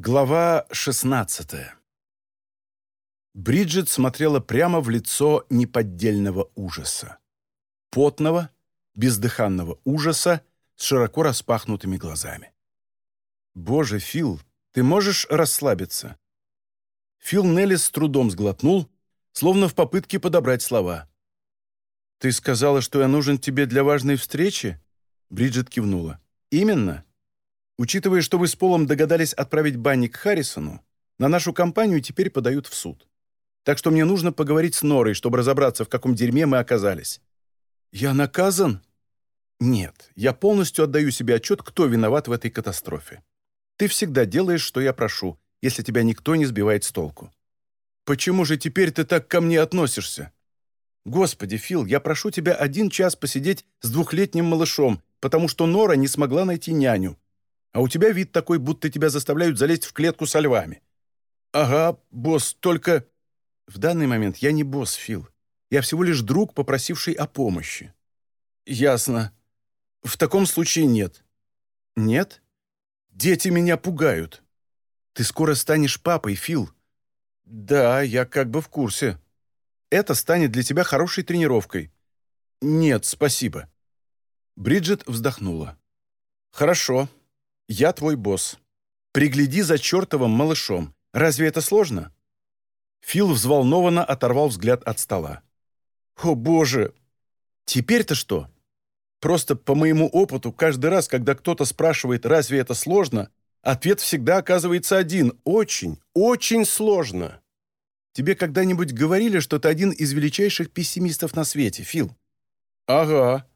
Глава 16 Бриджит смотрела прямо в лицо неподдельного ужаса. Потного, бездыханного ужаса с широко распахнутыми глазами. «Боже, Фил, ты можешь расслабиться?» Фил Неллис с трудом сглотнул, словно в попытке подобрать слова. «Ты сказала, что я нужен тебе для важной встречи?» Бриджит кивнула. «Именно. Учитывая, что вы с Полом догадались отправить банник Харрисону, на нашу компанию теперь подают в суд. Так что мне нужно поговорить с Норой, чтобы разобраться, в каком дерьме мы оказались». «Я наказан?» «Нет, я полностью отдаю себе отчет, кто виноват в этой катастрофе. Ты всегда делаешь, что я прошу, если тебя никто не сбивает с толку. Почему же теперь ты так ко мне относишься? Господи, Фил, я прошу тебя один час посидеть с двухлетним малышом, потому что Нора не смогла найти няню. А у тебя вид такой, будто тебя заставляют залезть в клетку со львами. Ага, босс, только... В данный момент я не босс, Фил. Я всего лишь друг, попросивший о помощи. Ясно. В таком случае нет. Нет? Дети меня пугают. Ты скоро станешь папой, Фил. Да, я как бы в курсе. Это станет для тебя хорошей тренировкой. Нет, спасибо. Бриджит вздохнула. Хорошо. Я твой босс. Пригляди за чертовым малышом. Разве это сложно? Фил взволнованно оторвал взгляд от стола. «О, боже! Теперь-то что?» Просто по моему опыту, каждый раз, когда кто-то спрашивает, разве это сложно, ответ всегда оказывается один – очень, очень сложно. Тебе когда-нибудь говорили, что ты один из величайших пессимистов на свете, Фил? Ага.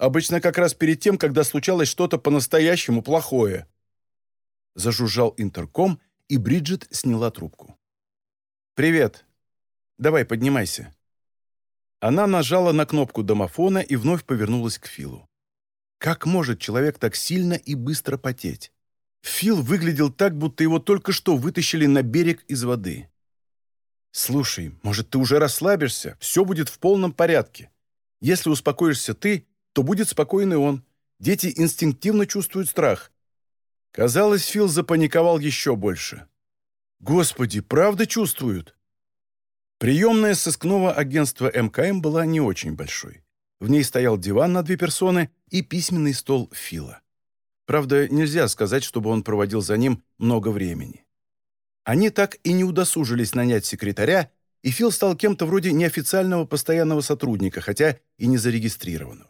Обычно как раз перед тем, когда случалось что-то по-настоящему плохое. Зажужжал интерком, и Бриджит сняла трубку. «Привет. Давай, поднимайся». Она нажала на кнопку домофона и вновь повернулась к Филу. Как может человек так сильно и быстро потеть? Фил выглядел так, будто его только что вытащили на берег из воды. «Слушай, может, ты уже расслабишься? Все будет в полном порядке. Если успокоишься ты, то будет спокойный он. Дети инстинктивно чувствуют страх». Казалось, Фил запаниковал еще больше. «Господи, правда чувствуют?» Приемная сыскного агентства МКМ была не очень большой. В ней стоял диван на две персоны и письменный стол Фила. Правда, нельзя сказать, чтобы он проводил за ним много времени. Они так и не удосужились нанять секретаря, и Фил стал кем-то вроде неофициального постоянного сотрудника, хотя и не зарегистрированного.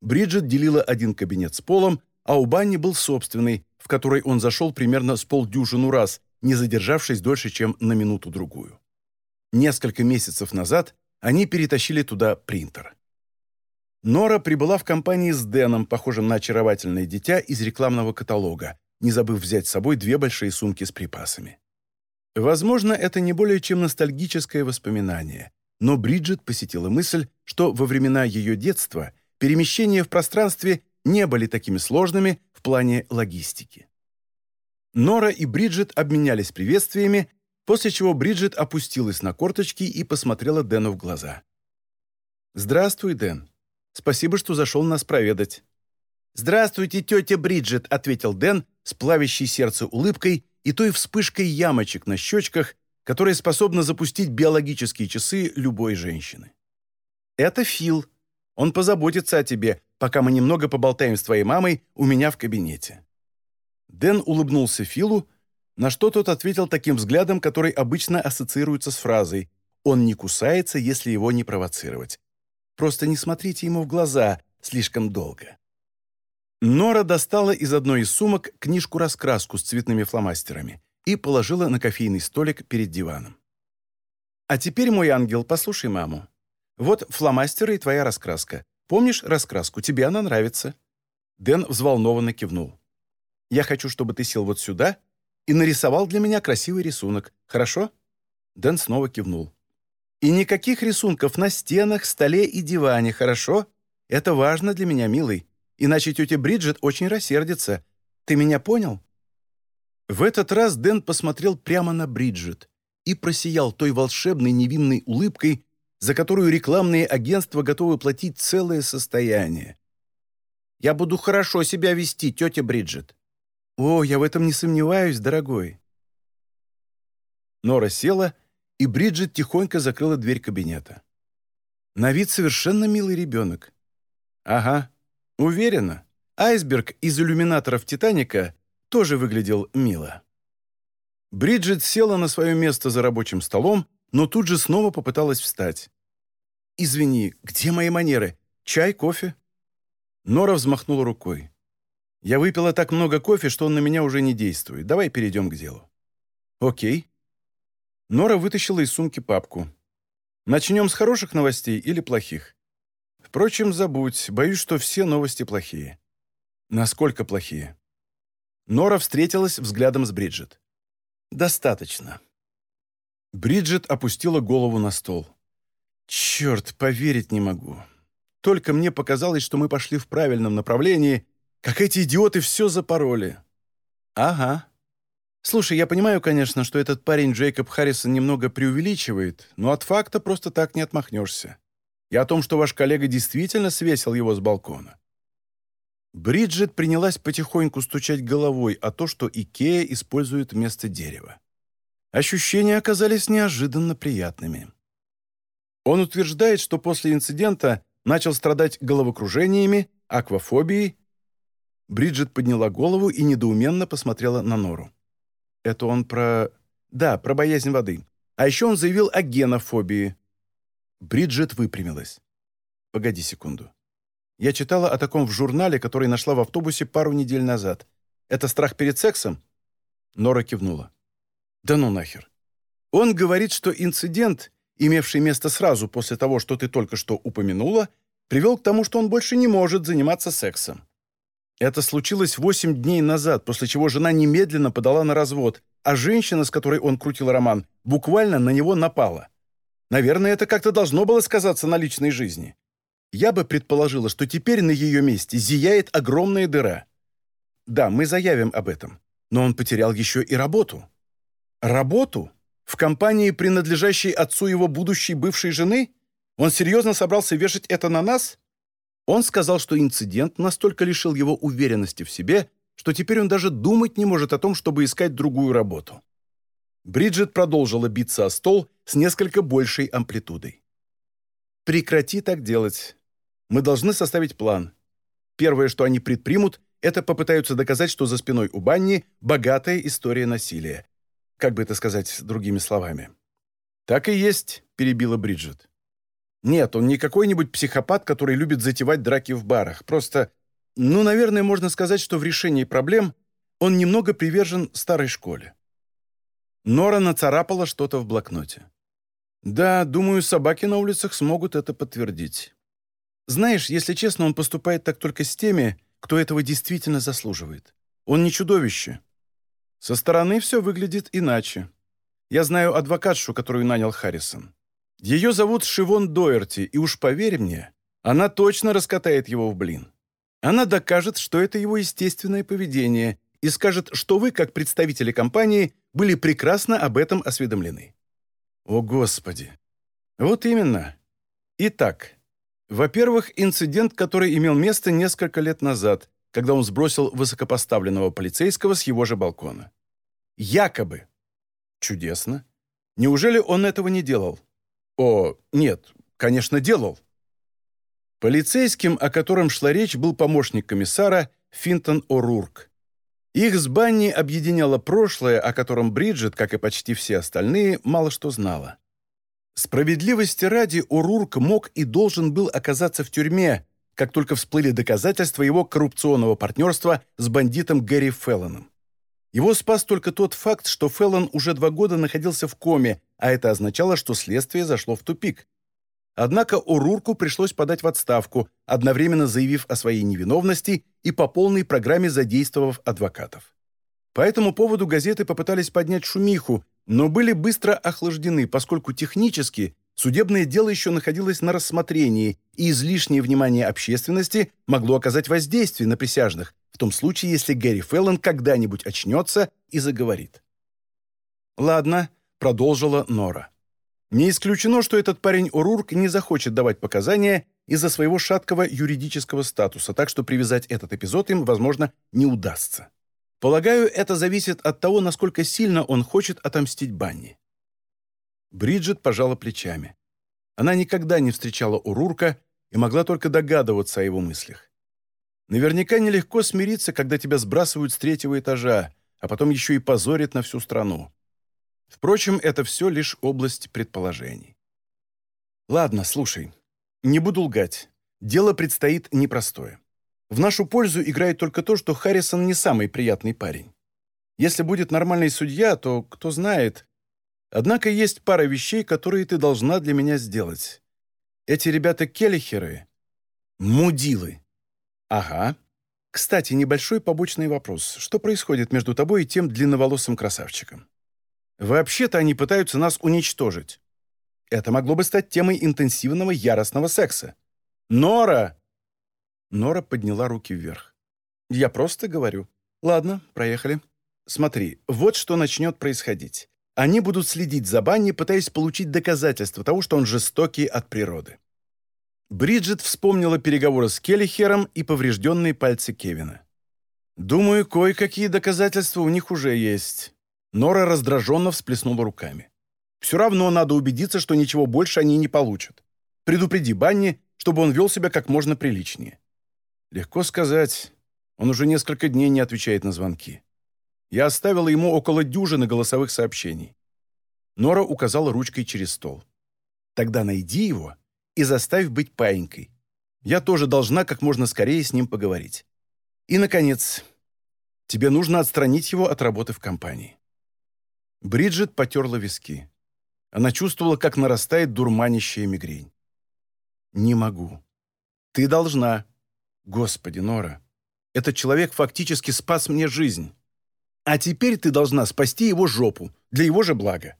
Бриджит делила один кабинет с Полом, а у Банни был собственный, в который он зашел примерно с полдюжину раз, не задержавшись дольше, чем на минуту-другую. Несколько месяцев назад они перетащили туда принтер. Нора прибыла в компании с Дэном, похожим на очаровательное дитя из рекламного каталога, не забыв взять с собой две большие сумки с припасами. Возможно, это не более чем ностальгическое воспоминание, но Бриджит посетила мысль, что во времена ее детства перемещения в пространстве не были такими сложными в плане логистики. Нора и Бриджит обменялись приветствиями, после чего Бриджит опустилась на корточки и посмотрела Дэну в глаза. «Здравствуй, Дэн. Спасибо, что зашел нас проведать». «Здравствуйте, тетя Бриджит», — ответил Дэн с плавящей сердце улыбкой и той вспышкой ямочек на щечках, которая способна запустить биологические часы любой женщины. «Это Фил. Он позаботится о тебе, пока мы немного поболтаем с твоей мамой у меня в кабинете». Дэн улыбнулся Филу, на что тот ответил таким взглядом, который обычно ассоциируется с фразой «он не кусается, если его не провоцировать». Просто не смотрите ему в глаза слишком долго. Нора достала из одной из сумок книжку-раскраску с цветными фломастерами и положила на кофейный столик перед диваном. «А теперь, мой ангел, послушай маму. Вот фломастеры и твоя раскраска. Помнишь раскраску? Тебе она нравится». Дэн взволнованно кивнул. «Я хочу, чтобы ты сел вот сюда и нарисовал для меня красивый рисунок. Хорошо?» Дэн снова кивнул. «И никаких рисунков на стенах, столе и диване, хорошо? Это важно для меня, милый. Иначе тетя Бриджит очень рассердится. Ты меня понял?» В этот раз Дэн посмотрел прямо на Бриджит и просиял той волшебной невинной улыбкой, за которую рекламные агентства готовы платить целое состояние. «Я буду хорошо себя вести, тетя Бриджит. «О, я в этом не сомневаюсь, дорогой». Нора села, и Бриджит тихонько закрыла дверь кабинета. На вид совершенно милый ребенок. Ага, уверена. Айсберг из иллюминаторов «Титаника» тоже выглядел мило. Бриджит села на свое место за рабочим столом, но тут же снова попыталась встать. «Извини, где мои манеры? Чай, кофе?» Нора взмахнула рукой. «Я выпила так много кофе, что он на меня уже не действует. Давай перейдем к делу». «Окей». Нора вытащила из сумки папку. «Начнем с хороших новостей или плохих?» «Впрочем, забудь. Боюсь, что все новости плохие». «Насколько плохие?» Нора встретилась взглядом с Бриджит. «Достаточно». Бриджит опустила голову на стол. «Черт, поверить не могу. Только мне показалось, что мы пошли в правильном направлении, как эти идиоты все запороли». «Ага. Слушай, я понимаю, конечно, что этот парень Джейкоб Харрисон немного преувеличивает, но от факта просто так не отмахнешься. И о том, что ваш коллега действительно свесил его с балкона». Бриджит принялась потихоньку стучать головой о то, что Икея использует вместо дерева. Ощущения оказались неожиданно приятными. Он утверждает, что после инцидента начал страдать головокружениями, аквафобией. Бриджит подняла голову и недоуменно посмотрела на Нору. Это он про... Да, про боязнь воды. А еще он заявил о генофобии. Бриджит выпрямилась. Погоди секунду. Я читала о таком в журнале, который нашла в автобусе пару недель назад. Это страх перед сексом? Нора кивнула. Да ну нахер. Он говорит, что инцидент, имевший место сразу после того, что ты только что упомянула, привел к тому, что он больше не может заниматься сексом. Это случилось восемь дней назад, после чего жена немедленно подала на развод, а женщина, с которой он крутил роман, буквально на него напала. Наверное, это как-то должно было сказаться на личной жизни. Я бы предположила, что теперь на ее месте зияет огромная дыра. Да, мы заявим об этом, но он потерял еще и работу. Работу? В компании, принадлежащей отцу его будущей бывшей жены? Он серьезно собрался вешать это на нас? Он сказал, что инцидент настолько лишил его уверенности в себе, что теперь он даже думать не может о том, чтобы искать другую работу. Бриджит продолжила биться о стол с несколько большей амплитудой. «Прекрати так делать. Мы должны составить план. Первое, что они предпримут, это попытаются доказать, что за спиной у Банни богатая история насилия. Как бы это сказать другими словами? «Так и есть», — перебила Бриджит. «Нет, он не какой-нибудь психопат, который любит затевать драки в барах. Просто, ну, наверное, можно сказать, что в решении проблем он немного привержен старой школе». Нора нацарапала что-то в блокноте. «Да, думаю, собаки на улицах смогут это подтвердить. Знаешь, если честно, он поступает так только с теми, кто этого действительно заслуживает. Он не чудовище, со стороны все выглядит иначе. Я знаю адвокатшу, которую нанял Харрисон. Ее зовут Шивон Доерти, и уж поверь мне, она точно раскатает его в блин. Она докажет, что это его естественное поведение, и скажет, что вы, как представители компании, были прекрасно об этом осведомлены. О, Господи! Вот именно. Итак, во-первых, инцидент, который имел место несколько лет назад, когда он сбросил высокопоставленного полицейского с его же балкона. Якобы. Чудесно. Неужели он этого не делал? О, нет, конечно, делал. Полицейским, о котором шла речь, был помощник комиссара Финтон О'Рурк. Их с Банни объединяло прошлое, о котором Бриджит, как и почти все остальные, мало что знала. Справедливости ради, О'Рурк мог и должен был оказаться в тюрьме, как только всплыли доказательства его коррупционного партнерства с бандитом Гэри Феллоном. Его спас только тот факт, что Феллон уже два года находился в коме, а это означало, что следствие зашло в тупик. Однако Урурку пришлось подать в отставку, одновременно заявив о своей невиновности и по полной программе задействовав адвокатов. По этому поводу газеты попытались поднять шумиху, но были быстро охлаждены, поскольку технически Судебное дело еще находилось на рассмотрении, и излишнее внимание общественности могло оказать воздействие на присяжных, в том случае, если Гэри Феллон когда-нибудь очнется и заговорит. «Ладно», — продолжила Нора. «Не исключено, что этот парень Урурк не захочет давать показания из-за своего шаткого юридического статуса, так что привязать этот эпизод им, возможно, не удастся. Полагаю, это зависит от того, насколько сильно он хочет отомстить Банни. Бриджит пожала плечами. Она никогда не встречала Урурка и могла только догадываться о его мыслях. Наверняка нелегко смириться, когда тебя сбрасывают с третьего этажа, а потом еще и позорят на всю страну. Впрочем, это все лишь область предположений. Ладно, слушай, не буду лгать. Дело предстоит непростое. В нашу пользу играет только то, что Харрисон не самый приятный парень. Если будет нормальный судья, то кто знает. Однако есть пара вещей, которые ты должна для меня сделать. Эти ребята Келлихеры — мудилы. Ага. Кстати, небольшой побочный вопрос. Что происходит между тобой и тем длинноволосым красавчиком? Вообще-то они пытаются нас уничтожить. Это могло бы стать темой интенсивного яростного секса. Нора! Нора подняла руки вверх. «Я просто говорю. Ладно, проехали. Смотри, вот что начнет происходить. Они будут следить за Банни, пытаясь получить доказательства того, что он жестокий от природы». Бриджит вспомнила переговоры с Келлихером и поврежденные пальцы Кевина. «Думаю, кое-какие доказательства у них уже есть». Нора раздраженно всплеснула руками. «Все равно надо убедиться, что ничего больше они не получат. Предупреди Банни, чтобы он вел себя как можно приличнее. Легко сказать. Он уже несколько дней не отвечает на звонки. Я оставила ему около дюжины голосовых сообщений. Нора указала ручкой через стол. Тогда найди его и заставь быть паинькой. Я тоже должна как можно скорее с ним поговорить. И, наконец, тебе нужно отстранить его от работы в компании. Бриджит потерла виски. Она чувствовала, как нарастает дурманящая мигрень. «Не могу». «Ты должна», Господи, Нора, этот человек фактически спас мне жизнь. А теперь ты должна спасти его жопу, для его же блага.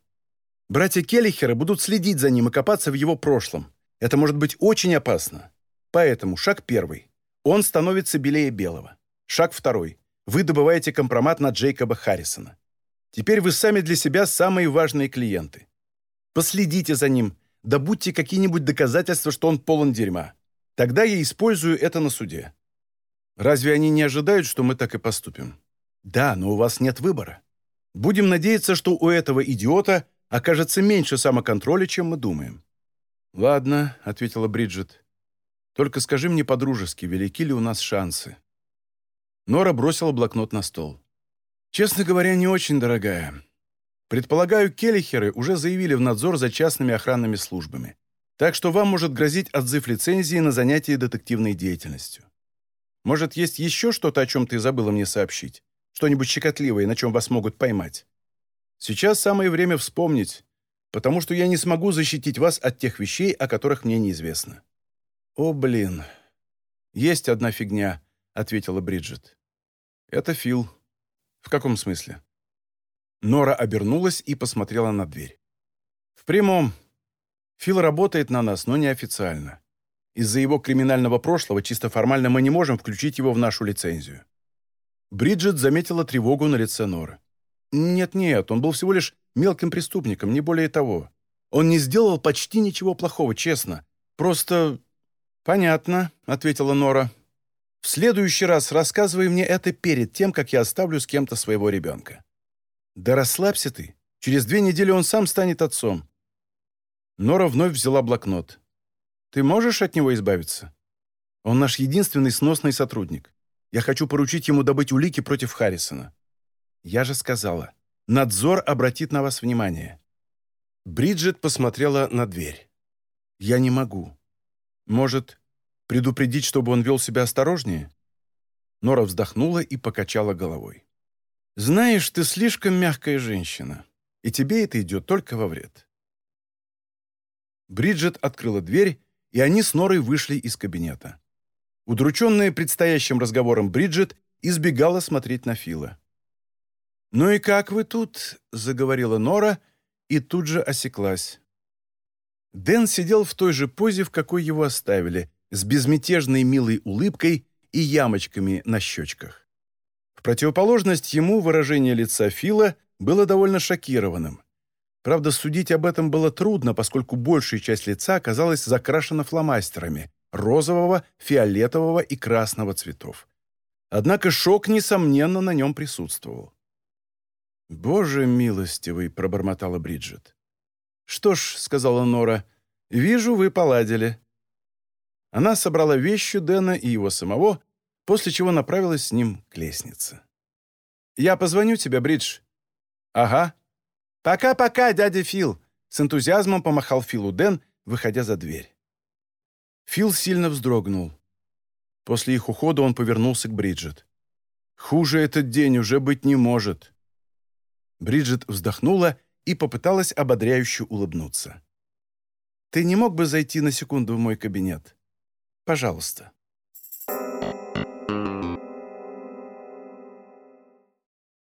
Братья Келлихера будут следить за ним и копаться в его прошлом. Это может быть очень опасно. Поэтому шаг первый. Он становится белее белого. Шаг второй. Вы добываете компромат на Джейкоба Харрисона. Теперь вы сами для себя самые важные клиенты. Последите за ним, добудьте какие-нибудь доказательства, что он полон дерьма. Тогда я использую это на суде. Разве они не ожидают, что мы так и поступим? Да, но у вас нет выбора. Будем надеяться, что у этого идиота окажется меньше самоконтроля, чем мы думаем. Ладно, ответила Бриджит. Только скажи мне по-дружески, велики ли у нас шансы? Нора бросила блокнот на стол. Честно говоря, не очень дорогая. Предполагаю, Келлихеры уже заявили в надзор за частными охранными службами. Так что вам может грозить отзыв лицензии на занятие детективной деятельностью. Может, есть еще что-то, о чем ты забыла мне сообщить? Что-нибудь щекотливое, на чем вас могут поймать? Сейчас самое время вспомнить, потому что я не смогу защитить вас от тех вещей, о которых мне неизвестно». «О, блин. Есть одна фигня», — ответила Бриджит. «Это Фил». «В каком смысле?» Нора обернулась и посмотрела на дверь. «В прямом. Фил работает на нас, но неофициально. Из-за его криминального прошлого чисто формально мы не можем включить его в нашу лицензию». Бриджит заметила тревогу на лице Норы. «Нет-нет, он был всего лишь мелким преступником, не более того. Он не сделал почти ничего плохого, честно. Просто...» «Понятно», — ответила Нора. «В следующий раз рассказывай мне это перед тем, как я оставлю с кем-то своего ребенка». «Да расслабься ты. Через две недели он сам станет отцом. Нора вновь взяла блокнот. «Ты можешь от него избавиться? Он наш единственный сносный сотрудник. Я хочу поручить ему добыть улики против Харрисона. Я же сказала, надзор обратит на вас внимание». Бриджит посмотрела на дверь. «Я не могу. Может, предупредить, чтобы он вел себя осторожнее?» Нора вздохнула и покачала головой. «Знаешь, ты слишком мягкая женщина, и тебе это идет только во вред. Бриджит открыла дверь, и они с Норой вышли из кабинета. Удрученная предстоящим разговором Бриджит избегала смотреть на Фила. «Ну и как вы тут?» — заговорила Нора и тут же осеклась. Дэн сидел в той же позе, в какой его оставили, с безмятежной милой улыбкой и ямочками на щечках. В противоположность ему выражение лица Фила было довольно шокированным. Правда, судить об этом было трудно, поскольку большая часть лица оказалась закрашена фломастерами розового, фиолетового и красного цветов. Однако шок, несомненно, на нем присутствовал. «Боже милостивый!» — пробормотала Бриджит. «Что ж», — сказала Нора, — «вижу, вы поладили». Она собрала вещи Дэна и его самого, после чего направилась с ним к лестнице. «Я позвоню тебе, Бридж». «Ага». «Пока-пока, дядя Фил», — с энтузиазмом помахал Филу Дэн, выходя за дверь. Фил сильно вздрогнул. После их ухода он повернулся к Бриджит. «Хуже этот день уже быть не может». Бриджит вздохнула и попыталась ободряюще улыбнуться. «Ты не мог бы зайти на секунду в мой кабинет? Пожалуйста».